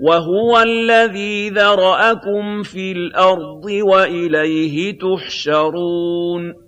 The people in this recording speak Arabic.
وَهُوَ الَّذِي ذَرَأَكُمْ فِي الْأَرْضِ وَإِلَيْهِ تُحْشَرُونَ